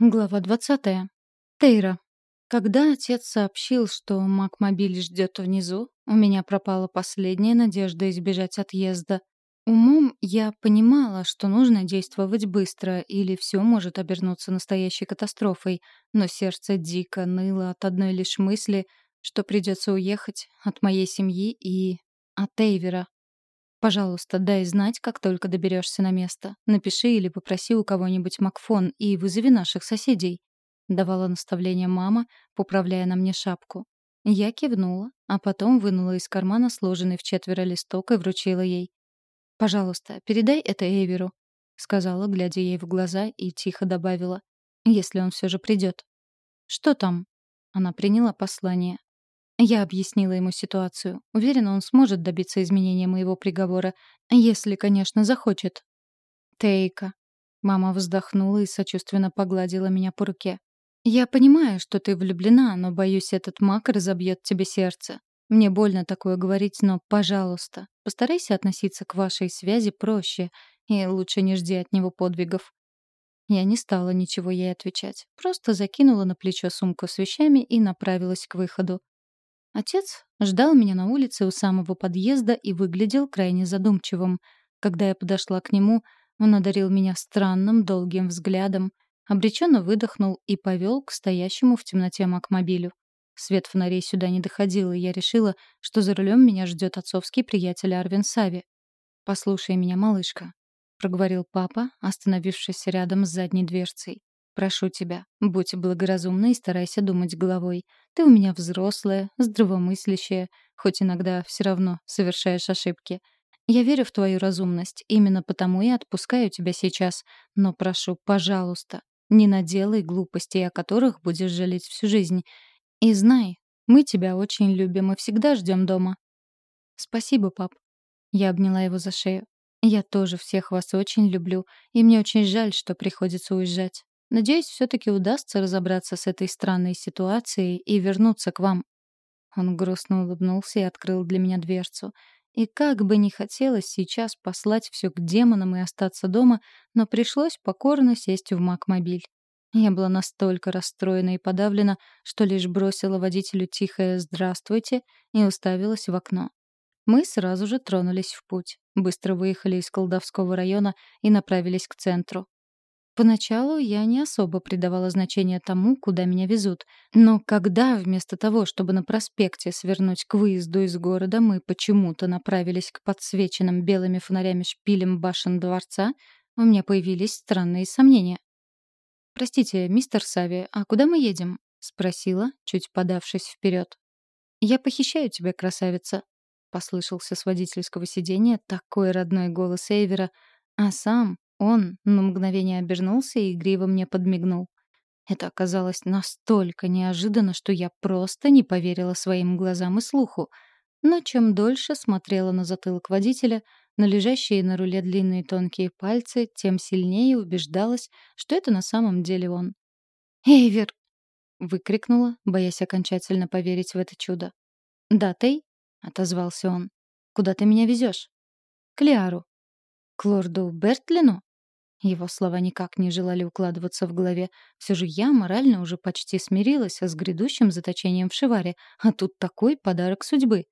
Глава 20. Тейра. Когда отец сообщил, что Макмобиль ждет внизу, у меня пропала последняя надежда избежать отъезда. Умом я понимала, что нужно действовать быстро, или все может обернуться настоящей катастрофой, но сердце дико ныло от одной лишь мысли, что придется уехать от моей семьи и от Эйвера. Пожалуйста, дай знать, как только доберешься на место. Напиши или попроси у кого-нибудь Макфон и вызови наших соседей. Давала наставление мама, поправляя на мне шапку. Я кивнула, а потом вынула из кармана сложенный в четверо листок и вручила ей. «Пожалуйста, передай это Эверу», — сказала, глядя ей в глаза, и тихо добавила, «если он все же придет». «Что там?» Она приняла послание. Я объяснила ему ситуацию. Уверена, он сможет добиться изменения моего приговора, если, конечно, захочет. Тейка. Мама вздохнула и сочувственно погладила меня по руке. Я понимаю, что ты влюблена, но боюсь, этот маг разобьет тебе сердце. Мне больно такое говорить, но, пожалуйста, постарайся относиться к вашей связи проще, и лучше не жди от него подвигов. Я не стала ничего ей отвечать, просто закинула на плечо сумку с вещами и направилась к выходу. Отец ждал меня на улице у самого подъезда и выглядел крайне задумчивым. Когда я подошла к нему, он одарил меня странным, долгим взглядом, обреченно выдохнул и повел к стоящему в темноте макмобилю. Свет фонарей сюда не доходил, и я решила, что за рулем меня ждет отцовский приятель Арвин Сави. «Послушай меня, малышка», — проговорил папа, остановившись рядом с задней дверцей. Прошу тебя, будь благоразумна и старайся думать головой. Ты у меня взрослая, здравомыслящая, хоть иногда все равно совершаешь ошибки. Я верю в твою разумность, именно потому и отпускаю тебя сейчас. Но прошу, пожалуйста, не наделай глупостей, о которых будешь жалеть всю жизнь. И знай, мы тебя очень любим и всегда ждем дома. Спасибо, пап. Я обняла его за шею. Я тоже всех вас очень люблю, и мне очень жаль, что приходится уезжать. Надеюсь, все-таки удастся разобраться с этой странной ситуацией и вернуться к вам». Он грустно улыбнулся и открыл для меня дверцу. И как бы ни хотелось сейчас послать все к демонам и остаться дома, но пришлось покорно сесть в Макмобиль. Я была настолько расстроена и подавлена, что лишь бросила водителю тихое «здравствуйте» и уставилась в окно. Мы сразу же тронулись в путь. Быстро выехали из Колдовского района и направились к центру. Поначалу я не особо придавала значения тому, куда меня везут. Но когда вместо того, чтобы на проспекте свернуть к выезду из города, мы почему-то направились к подсвеченным белыми фонарями шпилям башен дворца, у меня появились странные сомнения. «Простите, мистер Сави, а куда мы едем?» — спросила, чуть подавшись вперед. «Я похищаю тебя, красавица», — послышался с водительского сиденья такой родной голос Эйвера, а сам он на мгновение обернулся и игриво мне подмигнул. Это оказалось настолько неожиданно, что я просто не поверила своим глазам и слуху. Но чем дольше смотрела на затылок водителя, на лежащие на руле длинные тонкие пальцы, тем сильнее убеждалась, что это на самом деле он. «Эйвер!» — выкрикнула, боясь окончательно поверить в это чудо. «Да, Тей?» — отозвался он. «Куда ты меня везешь?» «К Лиару». «К лорду Бертлину?» Его слова никак не желали укладываться в голове. Все же я морально уже почти смирилась с грядущим заточением в Шиваре, а тут такой подарок судьбы.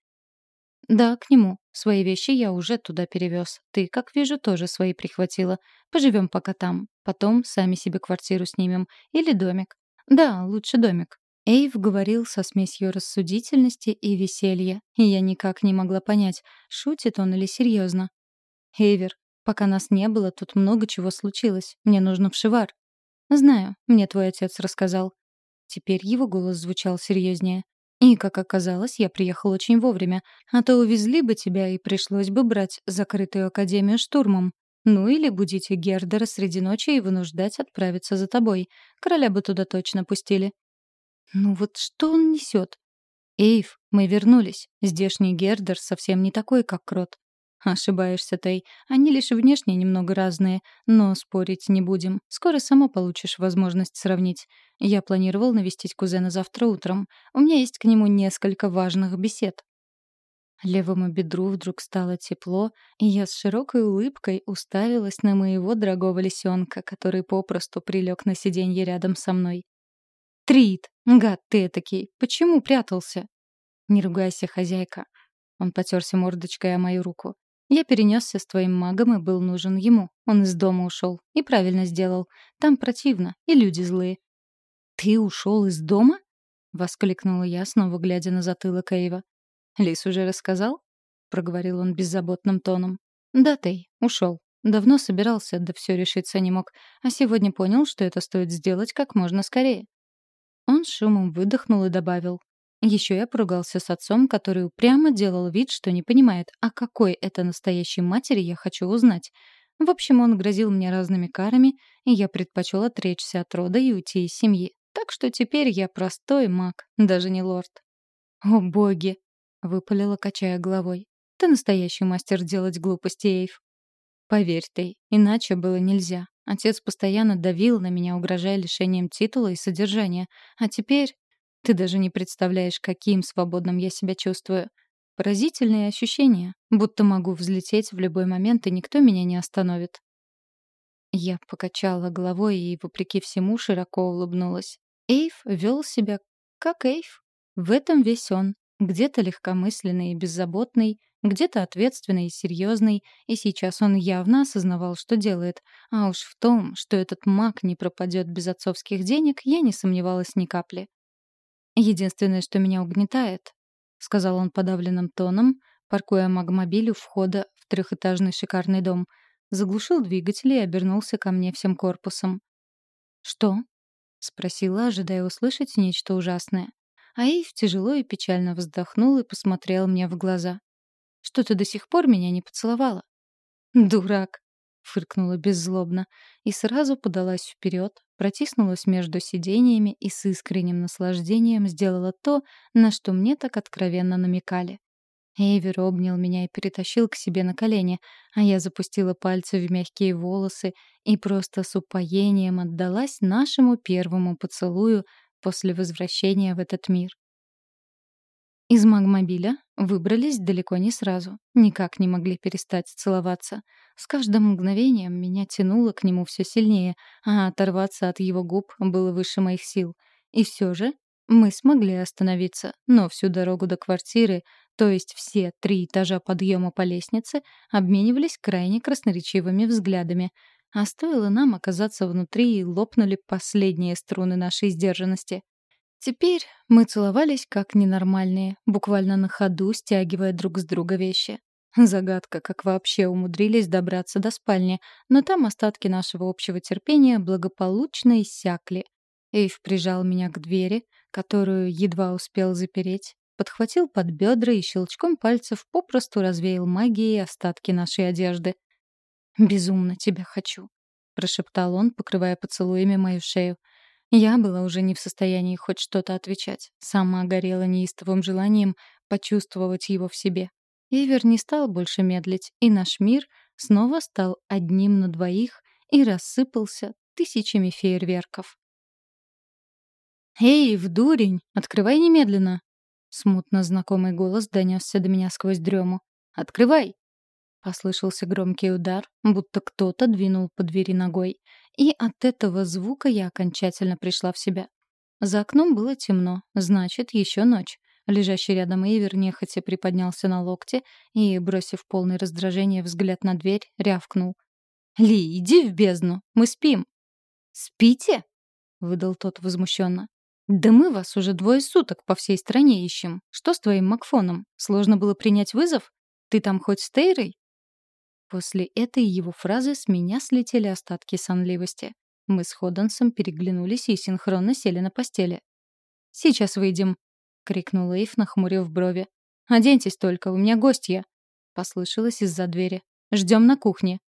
«Да, к нему. Свои вещи я уже туда перевез. Ты, как вижу, тоже свои прихватила. Поживем пока там. Потом сами себе квартиру снимем. Или домик. Да, лучше домик». Эйв говорил со смесью рассудительности и веселья, и я никак не могла понять, шутит он или серьезно. «Эйвер, Пока нас не было, тут много чего случилось. Мне нужно в Шивар. Знаю, мне твой отец рассказал. Теперь его голос звучал серьезнее. И, как оказалось, я приехал очень вовремя, а то увезли бы тебя и пришлось бы брать закрытую академию штурмом. Ну или будить Гердера среди ночи и вынуждать отправиться за тобой. Короля бы туда точно пустили. Ну вот что он несет? Эйв, мы вернулись. Здешний Гердер совсем не такой, как Крот. Ошибаешься, Тэй. Они лишь внешне немного разные, но спорить не будем. Скоро сама получишь возможность сравнить. Я планировал навестить кузена завтра утром. У меня есть к нему несколько важных бесед. Левому бедру вдруг стало тепло, и я с широкой улыбкой уставилась на моего дорогого лисенка, который попросту прилег на сиденье рядом со мной. «Трит! Гад ты этакий! Почему прятался?» «Не ругайся, хозяйка!» Он потерся мордочкой о мою руку. «Я перенесся с твоим магом и был нужен ему. Он из дома ушел. И правильно сделал. Там противно, и люди злые». «Ты ушел из дома?» — воскликнула я, снова глядя на затылок Эйва. «Лис уже рассказал?» — проговорил он беззаботным тоном. «Да, Тей, ушел. Давно собирался, да все решиться не мог. А сегодня понял, что это стоит сделать как можно скорее». Он шумом выдохнул и добавил. Еще я поругался с отцом, который упрямо делал вид, что не понимает, о какой это настоящей матери я хочу узнать. В общем, он грозил мне разными карами, и я предпочел отречься от рода и уйти из семьи. Так что теперь я простой маг, даже не лорд. «О боги!» — выпалила, качая головой. «Ты настоящий мастер делать глупости, Эйв». «Поверь ты, иначе было нельзя. Отец постоянно давил на меня, угрожая лишением титула и содержания. А теперь ты даже не представляешь, каким свободным я себя чувствую. Поразительные ощущения, будто могу взлететь в любой момент, и никто меня не остановит. Я покачала головой и, вопреки всему, широко улыбнулась. Эйв вел себя как Эйв. В этом весь он. Где-то легкомысленный и беззаботный, где-то ответственный и серьезный, и сейчас он явно осознавал, что делает. А уж в том, что этот маг не пропадет без отцовских денег, я не сомневалась ни капли. «Единственное, что меня угнетает», — сказал он подавленным тоном, паркуя магмобиль у входа в трехэтажный шикарный дом, заглушил двигатель и обернулся ко мне всем корпусом. «Что?» — спросила, ожидая услышать нечто ужасное. Аив тяжело и печально вздохнул и посмотрел мне в глаза. «Что ты до сих пор меня не поцеловала?» «Дурак!» — фыркнула беззлобно и сразу подалась вперед, протиснулась между сидениями и с искренним наслаждением сделала то, на что мне так откровенно намекали. Эйвер обнял меня и перетащил к себе на колени, а я запустила пальцы в мягкие волосы и просто с упоением отдалась нашему первому поцелую после возвращения в этот мир. Из магмобиля выбрались далеко не сразу. Никак не могли перестать целоваться. С каждым мгновением меня тянуло к нему все сильнее, а оторваться от его губ было выше моих сил. И все же мы смогли остановиться, но всю дорогу до квартиры, то есть все три этажа подъема по лестнице, обменивались крайне красноречивыми взглядами. А стоило нам оказаться внутри, и лопнули последние струны нашей сдержанности. Теперь мы целовались как ненормальные, буквально на ходу стягивая друг с друга вещи. Загадка, как вообще умудрились добраться до спальни, но там остатки нашего общего терпения благополучно иссякли. Эйв прижал меня к двери, которую едва успел запереть, подхватил под бедра и щелчком пальцев попросту развеял магией остатки нашей одежды. «Безумно тебя хочу», — прошептал он, покрывая поцелуями мою шею. Я была уже не в состоянии хоть что-то отвечать. Сама горела неистовым желанием почувствовать его в себе. Ивер не стал больше медлить, и наш мир снова стал одним на двоих и рассыпался тысячами фейерверков. «Эй, в дурень! Открывай немедленно!» Смутно знакомый голос донесся до меня сквозь дрему. «Открывай!» Послышался громкий удар, будто кто-то двинул по двери ногой. И от этого звука я окончательно пришла в себя. За окном было темно, значит, еще ночь. Лежащий рядом Эйвер нехотя приподнялся на локте и, бросив полное раздражение взгляд на дверь, рявкнул. «Ли, иди в бездну, мы спим». «Спите?» — выдал тот возмущенно. «Да мы вас уже двое суток по всей стране ищем. Что с твоим Макфоном? Сложно было принять вызов? Ты там хоть с Тейрой?» После этой его фразы с меня слетели остатки сонливости. Мы с Ходденсом переглянулись и синхронно сели на постели. «Сейчас выйдем», — крикнул Эйв, нахмурив брови. «Оденьтесь только, у меня гостья», — послышалось из-за двери. «Ждем на кухне».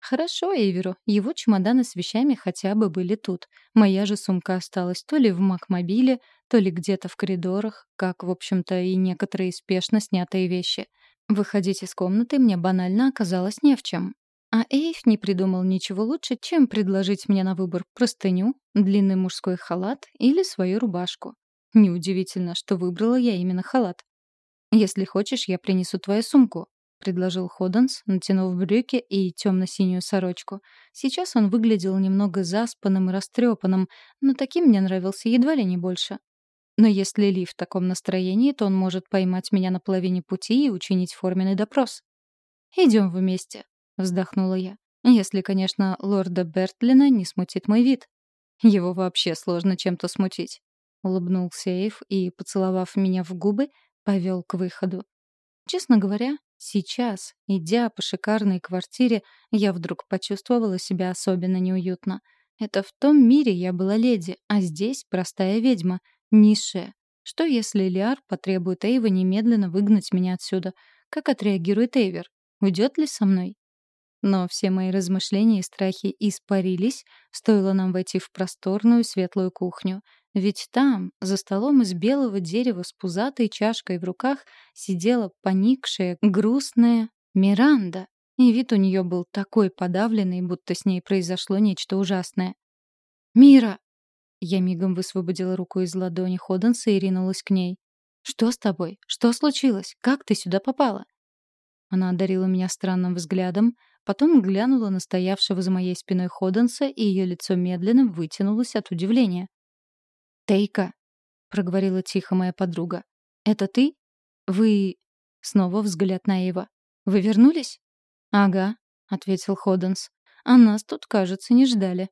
Хорошо Эйверу, его чемоданы с вещами хотя бы были тут. Моя же сумка осталась то ли в Макмобиле, то ли где-то в коридорах, как, в общем-то, и некоторые спешно снятые вещи — Выходить из комнаты мне банально оказалось не в чем. А Эйв не придумал ничего лучше, чем предложить мне на выбор простыню, длинный мужской халат или свою рубашку. Неудивительно, что выбрала я именно халат. Если хочешь, я принесу твою сумку», — предложил Ходенс, натянув брюки и темно-синюю сорочку. Сейчас он выглядел немного заспанным и растрепанным, но таким мне нравился едва ли не больше. Но если Ли в таком настроении, то он может поймать меня на половине пути и учинить форменный допрос. «Идем вместе», — вздохнула я. «Если, конечно, лорда Бертлина не смутит мой вид. Его вообще сложно чем-то смутить». Улыбнулся Эйв и, поцеловав меня в губы, повел к выходу. Честно говоря, сейчас, идя по шикарной квартире, я вдруг почувствовала себя особенно неуютно. Это в том мире я была леди, а здесь простая ведьма, низшая. Что если Лиар потребует Эйва немедленно выгнать меня отсюда? Как отреагирует Эйвер? Уйдет ли со мной? Но все мои размышления и страхи испарились, стоило нам войти в просторную светлую кухню. Ведь там, за столом из белого дерева с пузатой чашкой в руках, сидела поникшая, грустная Миранда. И вид у нее был такой подавленный, будто с ней произошло нечто ужасное. «Мира!» Я мигом высвободила руку из ладони Ходенса и ринулась к ней. «Что с тобой? Что случилось? Как ты сюда попала?» Она одарила меня странным взглядом, потом глянула на стоявшего за моей спиной Ходенса, и ее лицо медленно вытянулось от удивления. «Тейка», — проговорила тихо моя подруга, — «это ты? Вы...» Снова взгляд на Эйва. «Вы вернулись?» «Ага», — ответил Ходенс. «А нас тут, кажется, не ждали».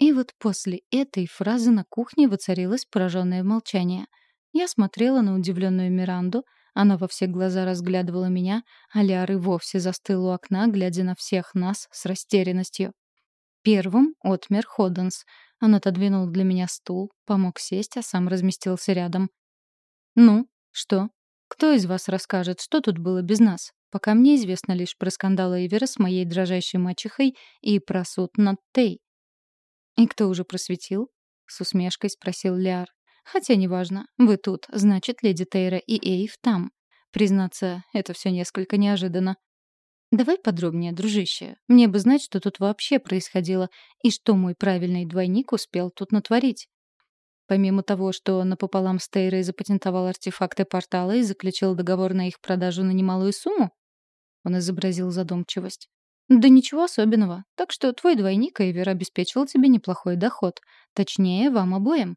И вот после этой фразы на кухне воцарилось пораженное молчание. Я смотрела на удивленную Миранду, она во все глаза разглядывала меня, а Ляр и вовсе застыл у окна, глядя на всех нас с растерянностью. Первым отмер Ходенс. Он отодвинул для меня стул, помог сесть, а сам разместился рядом. «Ну, что? Кто из вас расскажет, что тут было без нас? Пока мне известно лишь про скандал Эйвера с моей дрожащей мачехой и про суд над Тей». «И кто уже просветил?» — с усмешкой спросил Ляр. «Хотя неважно. Вы тут, значит, леди Тейра и Эйв там. Признаться, это все несколько неожиданно. «Давай подробнее, дружище. Мне бы знать, что тут вообще происходило, и что мой правильный двойник успел тут натворить». Помимо того, что напополам с Тейрой запатентовал артефакты портала и заключил договор на их продажу на немалую сумму? Он изобразил задумчивость. «Да ничего особенного. Так что твой двойник, Эйвер, обеспечил тебе неплохой доход. Точнее, вам обоим».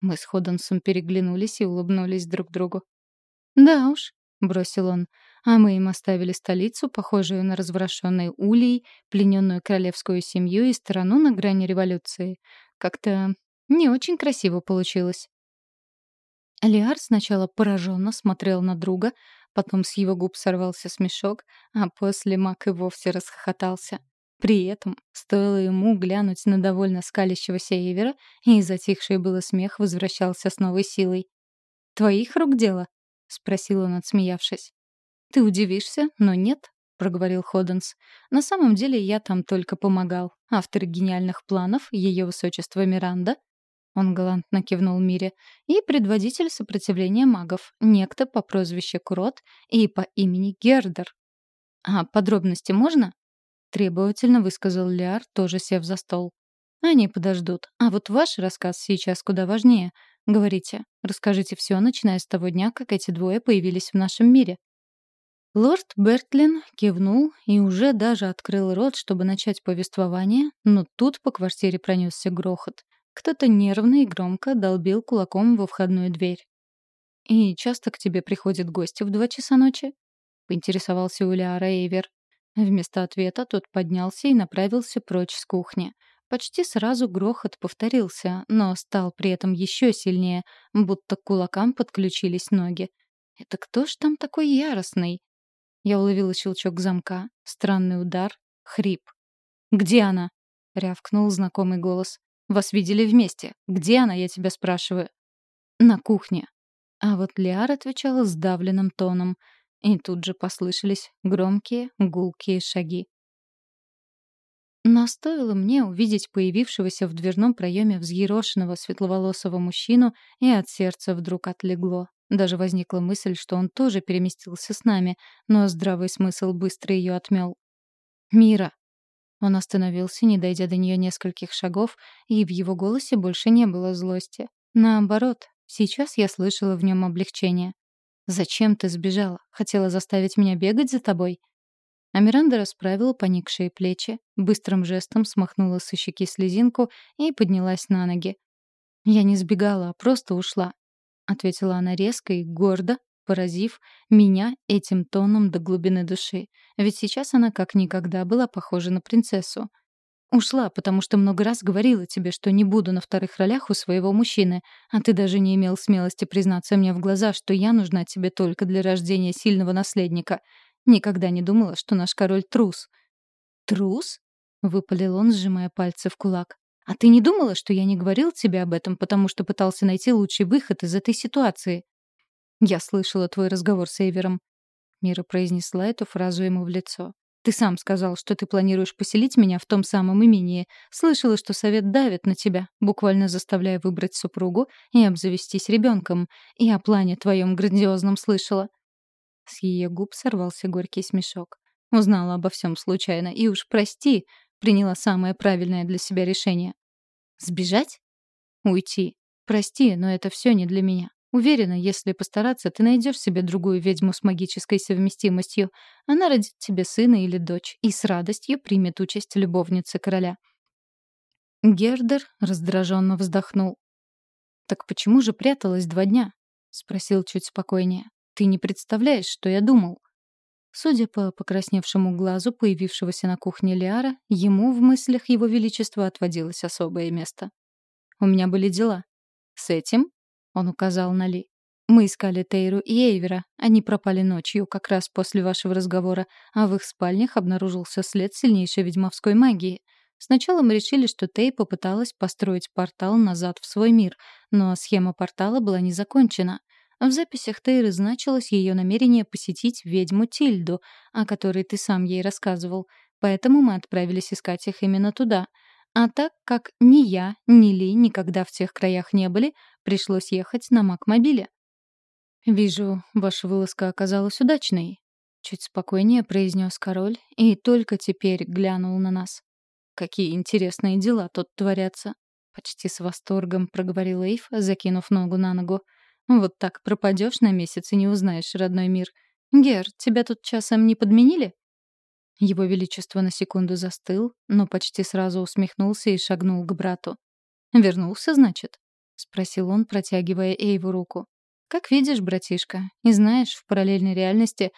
Мы с Ходденсом переглянулись и улыбнулись друг другу. «Да уж», — бросил он, а мы им оставили столицу, похожую на развращенный улей, плененную королевскую семью и страну на грани революции. Как-то не очень красиво получилось. Алиар сначала пораженно смотрел на друга, потом с его губ сорвался смешок, а после Мак и вовсе расхохотался. При этом, стоило ему глянуть на довольно скалящегося Эвера, и затихший было смех возвращался с новой силой. «Твоих рук дело?» — спросил он, отсмеявшись. «Ты удивишься, но нет», — проговорил Ходенс. «На самом деле я там только помогал. Автор гениальных планов, ее высочество Миранда». Он галантно кивнул Мире. «И предводитель сопротивления магов, некто по прозвищу Крот и по имени Гердер». «А подробности можно?» — требовательно высказал Лиар, тоже сев за стол. «Они подождут. А вот ваш рассказ сейчас куда важнее. Говорите, расскажите все, начиная с того дня, как эти двое появились в нашем мире». Лорд Бертлин кивнул и уже даже открыл рот, чтобы начать повествование, но тут по квартире пронесся грохот. Кто-то нервно и громко долбил кулаком во входную дверь. «И часто к тебе приходят гости в два часа ночи?» — поинтересовался у Лиара Эйвер. Вместо ответа тот поднялся и направился прочь с кухни. Почти сразу грохот повторился, но стал при этом еще сильнее, будто к кулакам подключились ноги. «Это кто ж там такой яростный?» Я уловила щелчок замка, странный удар, хрип. «Где она?» — рявкнул знакомый голос. «Вас видели вместе. Где она, я тебя спрашиваю?» «На кухне». А вот Лиар отвечала сдавленным тоном. И тут же послышались громкие, гулкие шаги. Но стоило мне увидеть появившегося в дверном проеме взъерошенного светловолосого мужчину, и от сердца вдруг отлегло. Даже возникла мысль, что он тоже переместился с нами, но здравый смысл быстро ее отмел. «Мира!» Он остановился, не дойдя до нее нескольких шагов, и в его голосе больше не было злости. Наоборот, сейчас я слышала в нем облегчение. «Зачем ты сбежала? Хотела заставить меня бегать за тобой?» А Миранда расправила поникшие плечи, быстрым жестом смахнула со щеки слезинку и поднялась на ноги. «Я не сбегала, а просто ушла», — ответила она резко и гордо, поразив меня этим тоном до глубины души. Ведь сейчас она как никогда была похожа на принцессу. Ушла, потому что много раз говорила тебе, что не буду на вторых ролях у своего мужчины, а ты даже не имел смелости признаться мне в глаза, что я нужна тебе только для рождения сильного наследника. Никогда не думала, что наш король трус. Трус? выпалил он, сжимая пальцы в кулак. А ты не думала, что я не говорил тебе об этом, потому что пытался найти лучший выход из этой ситуации? Я слышала твой разговор с Эйвером. Мира произнесла эту фразу ему в лицо. Ты сам сказал, что ты планируешь поселить меня в том самом имении. Слышала, что совет давит на тебя, буквально заставляя выбрать супругу и обзавестись ребенком. И о плане твоем грандиозном слышала. С ее губ сорвался горький смешок. Узнала обо всем случайно. И уж прости, приняла самое правильное для себя решение. Сбежать? Уйти. Прости, но это все не для меня. Уверена, если постараться, ты найдешь себе другую ведьму с магической совместимостью. Она родит тебе сына или дочь и с радостью примет участь любовницы короля. Гердер раздраженно вздохнул. «Так почему же пряталась два дня?» — спросил чуть спокойнее. «Ты не представляешь, что я думал». Судя по покрасневшему глазу появившегося на кухне Лиара, ему в мыслях его величества отводилось особое место. «У меня были дела. С этим он указал на Ли. «Мы искали Тейру и Эйвера. Они пропали ночью, как раз после вашего разговора, а в их спальнях обнаружился след сильнейшей ведьмовской магии. Сначала мы решили, что Тей попыталась построить портал назад в свой мир, но схема портала была не закончена. В записях Тейры значилось ее намерение посетить ведьму Тильду, о которой ты сам ей рассказывал. Поэтому мы отправились искать их именно туда — а так как ни я, ни Ли никогда в тех краях не были, пришлось ехать на Макмобиле. «Вижу, ваша вылазка оказалась удачной», — чуть спокойнее произнес король и только теперь глянул на нас. «Какие интересные дела тут творятся», — почти с восторгом проговорил Эйв, закинув ногу на ногу. «Вот так пропадешь на месяц и не узнаешь родной мир. Гер, тебя тут часом не подменили?» Его Величество на секунду застыл, но почти сразу усмехнулся и шагнул к брату. «Вернулся, значит?» — спросил он, протягивая Эйву руку. «Как видишь, братишка, и знаешь, в параллельной реальности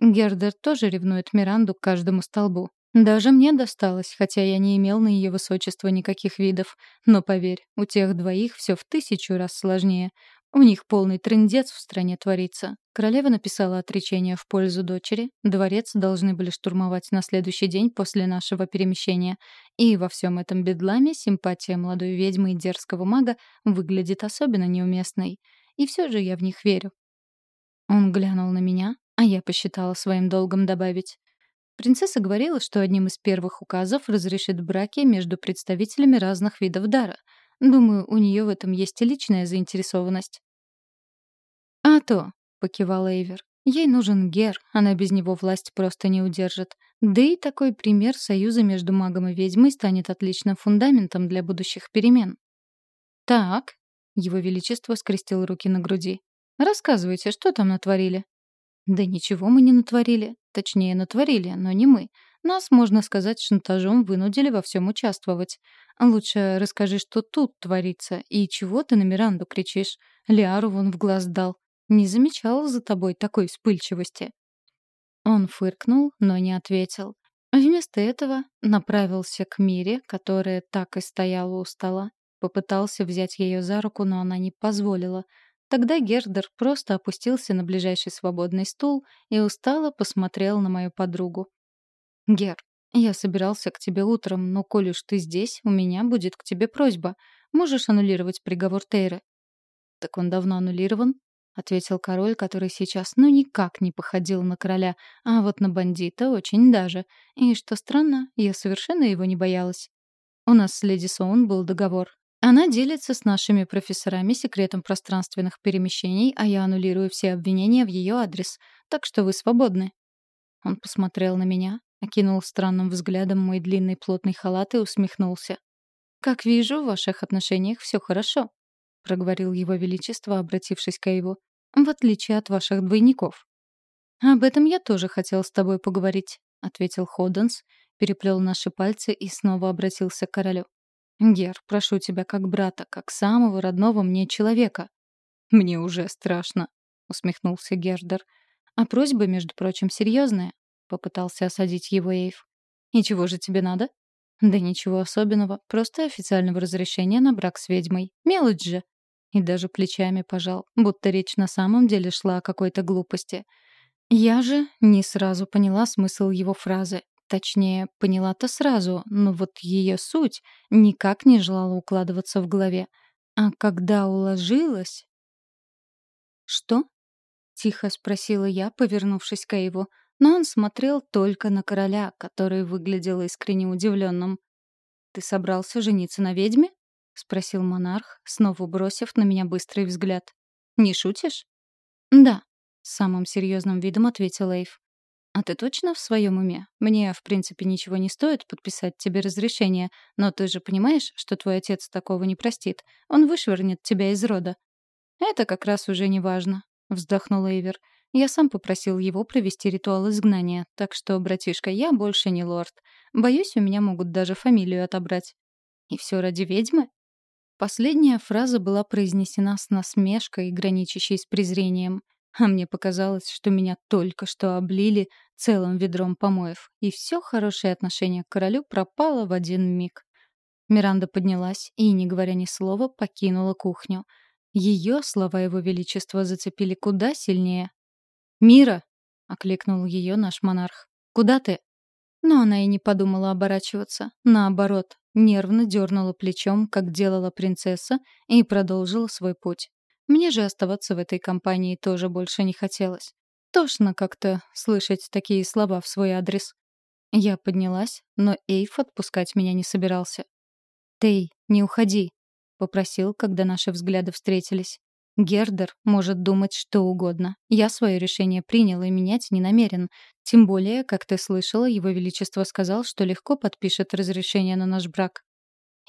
Гердер тоже ревнует Миранду к каждому столбу. Даже мне досталось, хотя я не имел на ее высочество никаких видов. Но поверь, у тех двоих все в тысячу раз сложнее. У них полный трындец в стране творится. Королева написала отречение в пользу дочери, дворец должны были штурмовать на следующий день после нашего перемещения. И во всем этом бедламе симпатия молодой ведьмы и дерзкого мага выглядит особенно неуместной. И все же я в них верю. Он глянул на меня, а я посчитала своим долгом добавить. Принцесса говорила, что одним из первых указов разрешит браки между представителями разных видов дара — Думаю, у нее в этом есть личная заинтересованность. «А то», — покивал Эйвер, — «ей нужен Гер, она без него власть просто не удержит. Да и такой пример союза между магом и ведьмой станет отличным фундаментом для будущих перемен». «Так», — его величество скрестил руки на груди, — «рассказывайте, что там натворили?» «Да ничего мы не натворили. Точнее, натворили, но не мы. Нас, можно сказать, шантажом вынудили во всем участвовать. Лучше расскажи, что тут творится, и чего ты на Миранду кричишь. Лиару вон в глаз дал. Не замечал за тобой такой вспыльчивости». Он фыркнул, но не ответил. Вместо этого направился к Мире, которая так и стояла у стола. Попытался взять ее за руку, но она не позволила. Тогда Гердер просто опустился на ближайший свободный стул и устало посмотрел на мою подругу. «Гер, я собирался к тебе утром, но коль уж ты здесь, у меня будет к тебе просьба. Можешь аннулировать приговор Тейры?» «Так он давно аннулирован», — ответил король, который сейчас ну никак не походил на короля, а вот на бандита очень даже. И, что странно, я совершенно его не боялась. У нас с леди Соун был договор. Она делится с нашими профессорами секретом пространственных перемещений, а я аннулирую все обвинения в ее адрес, так что вы свободны. Он посмотрел на меня, окинул странным взглядом мой длинный плотный халат и усмехнулся. «Как вижу, в ваших отношениях все хорошо», — проговорил его величество, обратившись к Эйву. в отличие от ваших двойников. «Об этом я тоже хотел с тобой поговорить», — ответил Ходденс, переплел наши пальцы и снова обратился к королю. «Гер, прошу тебя как брата, как самого родного мне человека». «Мне уже страшно», — усмехнулся Гердер. «А просьба, между прочим, серьезная», — попытался осадить его Эйв. «И чего же тебе надо?» «Да ничего особенного, просто официального разрешения на брак с ведьмой. Мелочь же». И даже плечами пожал, будто речь на самом деле шла о какой-то глупости — я же не сразу поняла смысл его фразы. Точнее, поняла-то сразу, но вот ее суть никак не желала укладываться в голове. А когда уложилась... «Что?» — тихо спросила я, повернувшись к Эйву. Но он смотрел только на короля, который выглядел искренне удивленным. «Ты собрался жениться на ведьме?» — спросил монарх, снова бросив на меня быстрый взгляд. «Не шутишь?» «Да», самым серьезным видом ответил Эйв. «А ты точно в своем уме? Мне, в принципе, ничего не стоит подписать тебе разрешение, но ты же понимаешь, что твой отец такого не простит. Он вышвырнет тебя из рода». «Это как раз уже не важно», — вздохнул Эйвер. «Я сам попросил его провести ритуал изгнания, так что, братишка, я больше не лорд. Боюсь, у меня могут даже фамилию отобрать». «И все ради ведьмы?» Последняя фраза была произнесена с насмешкой, граничащей с презрением. А мне показалось, что меня только что облили целым ведром помоев, и все хорошее отношение к королю пропало в один миг. Миранда поднялась и, не говоря ни слова, покинула кухню. Ее слова его величества зацепили куда сильнее. «Мира!» — окликнул ее наш монарх. «Куда ты?» Но она и не подумала оборачиваться. Наоборот, нервно дернула плечом, как делала принцесса, и продолжила свой путь. Мне же оставаться в этой компании тоже больше не хотелось. Тошно как-то слышать такие слова в свой адрес. Я поднялась, но Эйф отпускать меня не собирался. «Тей, не уходи», — попросил, когда наши взгляды встретились. Гердер может думать что угодно. Я свое решение принял и менять не намерен. Тем более, как ты слышала, его величество сказал, что легко подпишет разрешение на наш брак.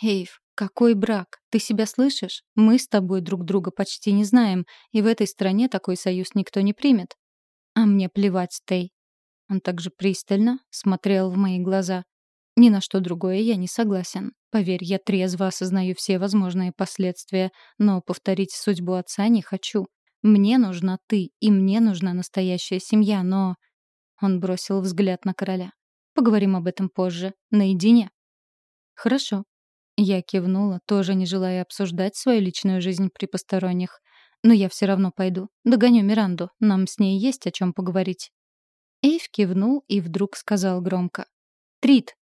Эйв, какой брак? Ты себя слышишь? Мы с тобой друг друга почти не знаем, и в этой стране такой союз никто не примет. А мне плевать, Тей. Он также пристально смотрел в мои глаза. Ни на что другое я не согласен. Поверь, я трезво осознаю все возможные последствия, но повторить судьбу отца не хочу. Мне нужна ты, и мне нужна настоящая семья, но... Он бросил взгляд на короля. Поговорим об этом позже, наедине. Хорошо, я кивнула, тоже не желая обсуждать свою личную жизнь при посторонних. Но я все равно пойду. Догоню Миранду. Нам с ней есть о чем поговорить. Эйв кивнул и вдруг сказал громко. «Трит!»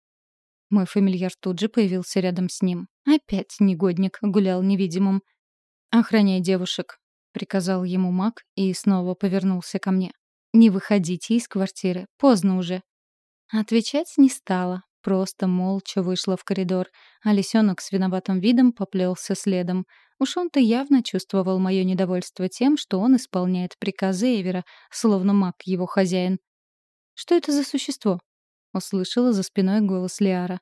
Мой фамильяр тут же появился рядом с ним. Опять негодник гулял невидимым. «Охраняй девушек», — приказал ему маг и снова повернулся ко мне. «Не выходите из квартиры. Поздно уже». Отвечать не стала, Просто молча вышла в коридор, а лисенок с виноватым видом поплелся следом. Уж он-то явно чувствовал мое недовольство тем, что он исполняет приказы Эвера, словно маг его хозяин. «Что это за существо?» — услышала за спиной голос Лиара.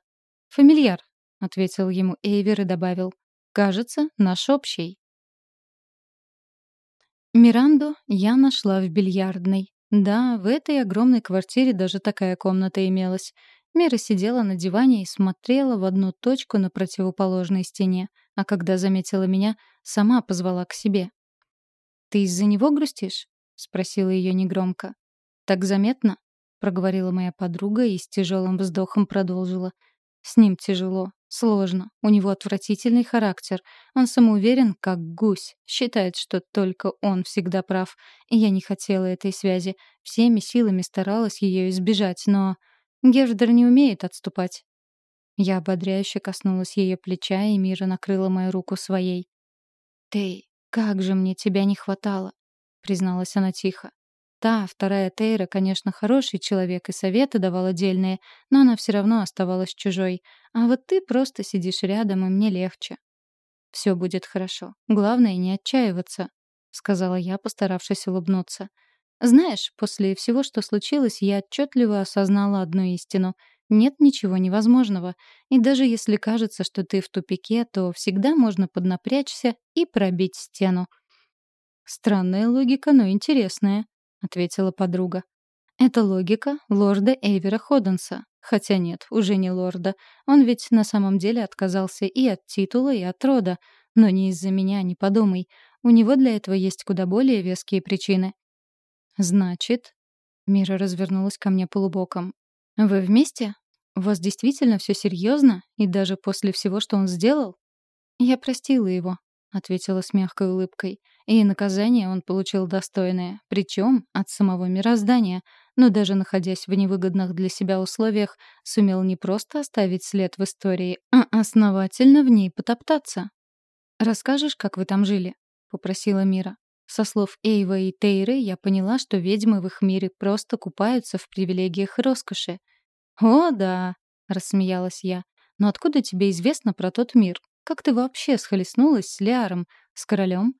«Фамильяр», — ответил ему Эйвер и добавил. «Кажется, наш общий». Миранду я нашла в бильярдной. Да, в этой огромной квартире даже такая комната имелась. Мира сидела на диване и смотрела в одну точку на противоположной стене, а когда заметила меня, сама позвала к себе. «Ты из-за него грустишь?» — спросила ее негромко. «Так заметно?» — проговорила моя подруга и с тяжелым вздохом продолжила. «С ним тяжело, сложно, у него отвратительный характер. Он самоуверен, как гусь, считает, что только он всегда прав. И я не хотела этой связи, всеми силами старалась ее избежать, но...» Гердер не умеет отступать. Я ободряюще коснулась ее плеча, и Мира накрыла мою руку своей. «Ты, как же мне тебя не хватало!» — призналась она тихо. Та, вторая Тейра, конечно, хороший человек и советы давала дельные, но она все равно оставалась чужой. А вот ты просто сидишь рядом, и мне легче. «Все будет хорошо. Главное, не отчаиваться», — сказала я, постаравшись улыбнуться. Знаешь, после всего, что случилось, я отчетливо осознала одну истину. Нет ничего невозможного. И даже если кажется, что ты в тупике, то всегда можно поднапрячься и пробить стену. «Странная логика, но интересная», — ответила подруга. «Это логика лорда Эйвера Ходденса. Хотя нет, уже не лорда. Он ведь на самом деле отказался и от титула, и от рода. Но не из-за меня, не подумай. У него для этого есть куда более веские причины». «Значит...» Мира развернулась ко мне полубоком. «Вы вместе? У вас действительно все серьезно? И даже после всего, что он сделал?» «Я простила его», — ответила с мягкой улыбкой. И наказание он получил достойное, причем от самого мироздания, но даже находясь в невыгодных для себя условиях, сумел не просто оставить след в истории, а основательно в ней потоптаться. «Расскажешь, как вы там жили?» — попросила Мира. Со слов Эйва и Тейры я поняла, что ведьмы в их мире просто купаются в привилегиях и роскоши. «О, да», — рассмеялась я. «Но откуда тебе известно про тот мир? Как ты вообще схлестнулась с Лиаром, с королем?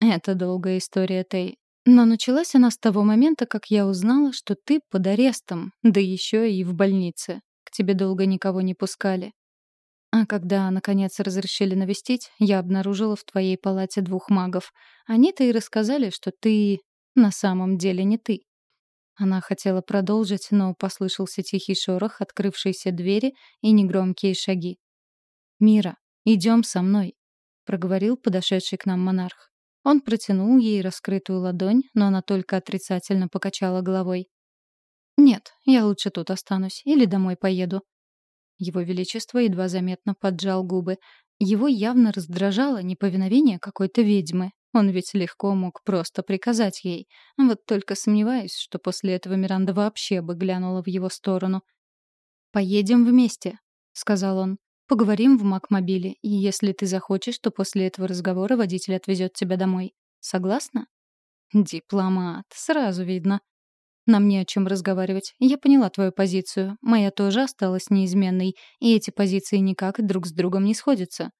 Это долгая история, Тей. Но началась она с того момента, как я узнала, что ты под арестом, да еще и в больнице. К тебе долго никого не пускали. А когда, наконец, разрешили навестить, я обнаружила в твоей палате двух магов. Они-то и рассказали, что ты на самом деле не ты. Она хотела продолжить, но послышался тихий шорох открывшейся двери и негромкие шаги. «Мира, «Идем со мной», — проговорил подошедший к нам монарх. Он протянул ей раскрытую ладонь, но она только отрицательно покачала головой. «Нет, я лучше тут останусь или домой поеду». Его Величество едва заметно поджал губы. Его явно раздражало неповиновение какой-то ведьмы. Он ведь легко мог просто приказать ей. Вот только сомневаюсь, что после этого Миранда вообще бы глянула в его сторону. «Поедем вместе», — сказал он. Поговорим в Макмобиле, и если ты захочешь, то после этого разговора водитель отвезет тебя домой. Согласна? Дипломат, сразу видно. Нам не о чем разговаривать. Я поняла твою позицию. Моя тоже осталась неизменной, и эти позиции никак друг с другом не сходятся.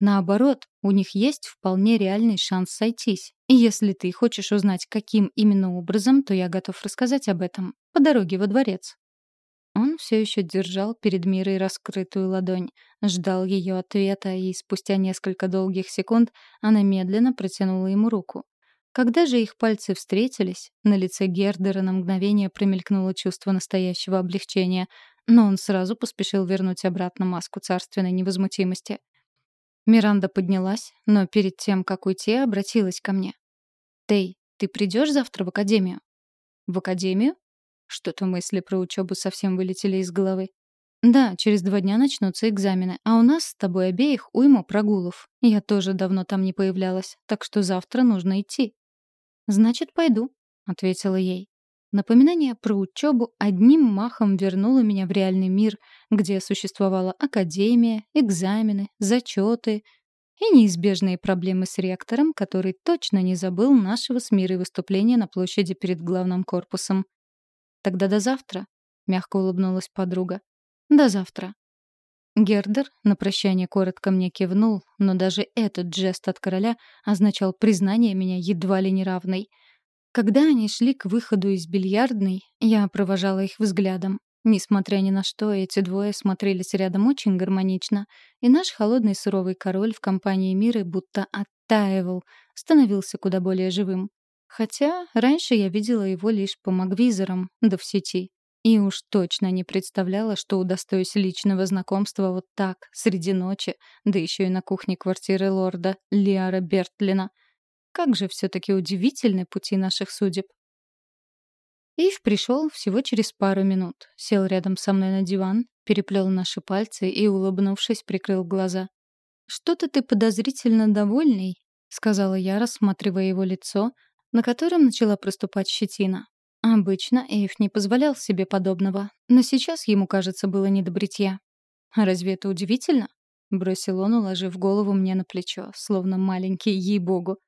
Наоборот, у них есть вполне реальный шанс сойтись. И если ты хочешь узнать, каким именно образом, то я готов рассказать об этом по дороге во дворец. Он все еще держал перед Мирой раскрытую ладонь, ждал ее ответа, и спустя несколько долгих секунд она медленно протянула ему руку. Когда же их пальцы встретились, на лице Гердера на мгновение промелькнуло чувство настоящего облегчения, но он сразу поспешил вернуть обратно маску царственной невозмутимости. Миранда поднялась, но перед тем, как уйти, обратилась ко мне. «Тей, ты придешь завтра в академию?» «В академию?» Что-то мысли про учебу совсем вылетели из головы. Да, через два дня начнутся экзамены, а у нас с тобой обеих уйма прогулов. Я тоже давно там не появлялась, так что завтра нужно идти. Значит, пойду, ответила ей. Напоминание про учебу одним махом вернуло меня в реальный мир, где существовала академия, экзамены, зачеты и неизбежные проблемы с ректором, который точно не забыл нашего с мирой выступления на площади перед главным корпусом. Тогда до завтра, мягко улыбнулась подруга. До завтра. Гердер на прощание коротко мне кивнул, но даже этот жест от короля означал признание меня едва ли неравной. Когда они шли к выходу из бильярдной, я провожала их взглядом. Несмотря ни на что, эти двое смотрелись рядом очень гармонично, и наш холодный суровый король в компании Миры будто оттаивал, становился куда более живым. Хотя раньше я видела его лишь по магвизорам, да в сети. И уж точно не представляла, что удостоюсь личного знакомства вот так, среди ночи, да еще и на кухне квартиры лорда Лиара Бертлина. Как же все-таки удивительны пути наших судеб. Ив пришел всего через пару минут, сел рядом со мной на диван, переплел наши пальцы и, улыбнувшись, прикрыл глаза. «Что-то ты подозрительно довольный», — сказала я, рассматривая его лицо, на котором начала проступать щетина. Обычно Эйв не позволял себе подобного, но сейчас ему, кажется, было не до бритья. «А разве это удивительно?» — бросил он, уложив голову мне на плечо, словно маленький, ей-богу.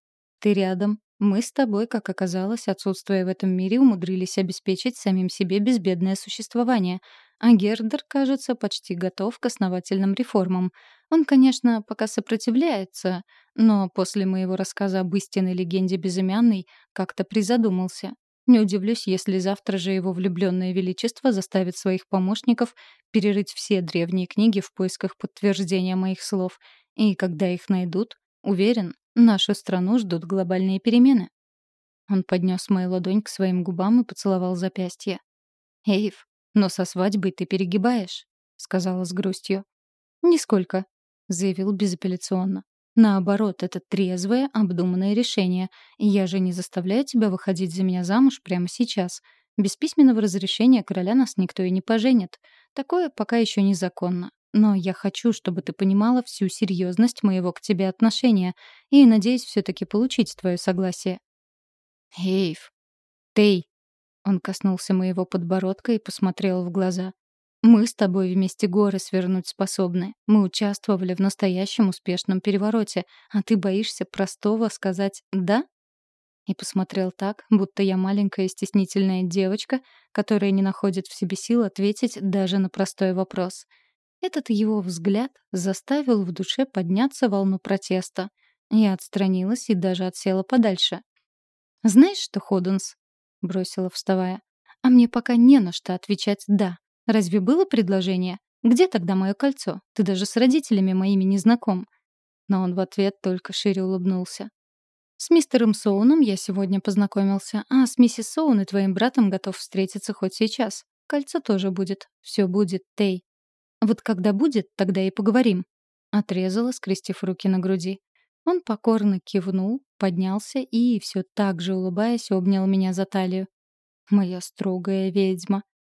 «Ты рядом. Мы с тобой, как оказалось, отсутствуя в этом мире, умудрились обеспечить самим себе безбедное существование, а Гердер, кажется, почти готов к основательным реформам. Он, конечно, пока сопротивляется, но после моего рассказа об истинной легенде безымянной как-то призадумался. Не удивлюсь, если завтра же его влюбленное величество заставит своих помощников перерыть все древние книги в поисках подтверждения моих слов. И когда их найдут, Уверен, нашу страну ждут глобальные перемены. Он поднес мою ладонь к своим губам и поцеловал запястье. «Эйв, но со свадьбой ты перегибаешь», — сказала с грустью. «Нисколько», — заявил безапелляционно. «Наоборот, это трезвое, обдуманное решение. Я же не заставляю тебя выходить за меня замуж прямо сейчас. Без письменного разрешения короля нас никто и не поженит. Такое пока еще незаконно. Но я хочу, чтобы ты понимала всю серьезность моего к тебе отношения и надеюсь все-таки получить твое согласие». «Эйв, Тей!» Он коснулся моего подбородка и посмотрел в глаза. «Мы с тобой вместе горы свернуть способны. Мы участвовали в настоящем успешном перевороте, а ты боишься простого сказать «да»?» И посмотрел так, будто я маленькая стеснительная девочка, которая не находит в себе сил ответить даже на простой вопрос. Этот его взгляд заставил в душе подняться волну протеста. Я отстранилась и даже отсела подальше. «Знаешь что, Ходунс?» — бросила, вставая. «А мне пока не на что отвечать «да». Разве было предложение? Где тогда мое кольцо? Ты даже с родителями моими не знаком». Но он в ответ только шире улыбнулся. «С мистером Соуном я сегодня познакомился, а с миссис Соун и твоим братом готов встретиться хоть сейчас. Кольцо тоже будет. Все будет, Тей. Вот когда будет, тогда и поговорим». Отрезала, скрестив руки на груди. Он покорно кивнул, поднялся и, все так же улыбаясь, обнял меня за талию. «Моя строгая ведьма», —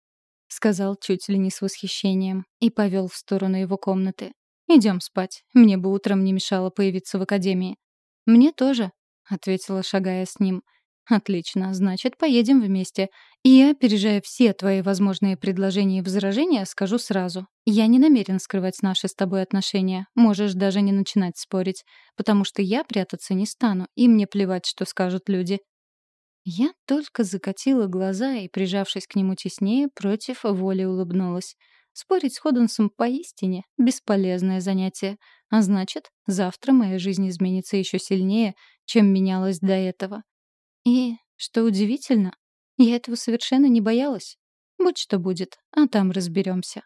сказал чуть ли не с восхищением и повел в сторону его комнаты. «Идем спать. Мне бы утром не мешало появиться в академии». «Мне тоже», — ответила, шагая с ним. «Отлично, значит, поедем вместе. И я, опережая все твои возможные предложения и возражения, скажу сразу. Я не намерен скрывать наши с тобой отношения. Можешь даже не начинать спорить. Потому что я прятаться не стану, и мне плевать, что скажут люди». Я только закатила глаза и, прижавшись к нему теснее, против воли улыбнулась. Спорить с Ходенсом поистине — бесполезное занятие. А значит, завтра моя жизнь изменится еще сильнее, чем менялась до этого. И, что удивительно, я этого совершенно не боялась. Будь что будет, а там разберемся.